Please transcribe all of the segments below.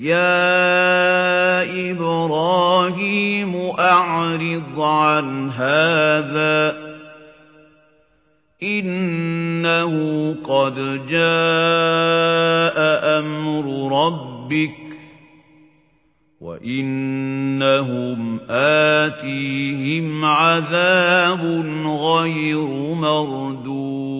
يَا إِبْرَاهِيمُ أَعْرِضْ عَنْ هَذَا إِنَّهُ قَدْ جَاءَ أَمْرُ رَبِّكَ وَإِنَّهُمْ آتِيهِمْ عَذَابٌ غَيْرُ مَرْدُودٍ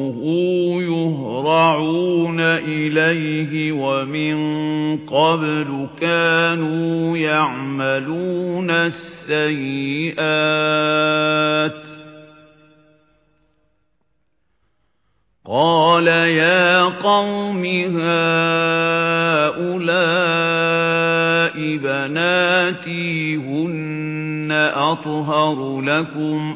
إِلَيْهِ وَمِن قَبْلُ كَانُوا يَعْمَلُونَ السَّيِّئَاتِ. قَالَ يَا قَوْمِ هَؤُلَاءِ بَنَاتِي هُنَّ أَطْهَرُ لَكُمْ.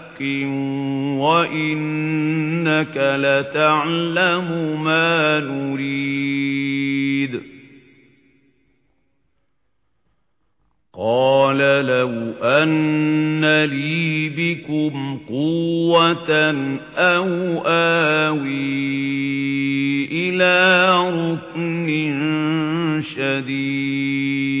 وَإِنَّكَ لَتَعْلَمُ مَا نُرِيدُ. قَالَ لَوْ أَنَّ لِي بِكُمْ قُوَّةً أَوْ آوِي إِلَى رُكْنٍ شَدِيدٍ.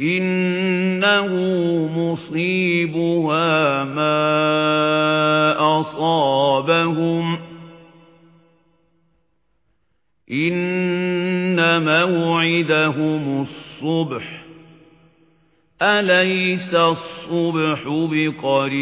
إِنَّهُ مُصِيبُهَا مَا أَصَابَهُمْ إِنَّ مَوْعِدَهُمُ الصُّبْحُ أَلَيْسَ الصُّبْحُ بِقَرِيبٍ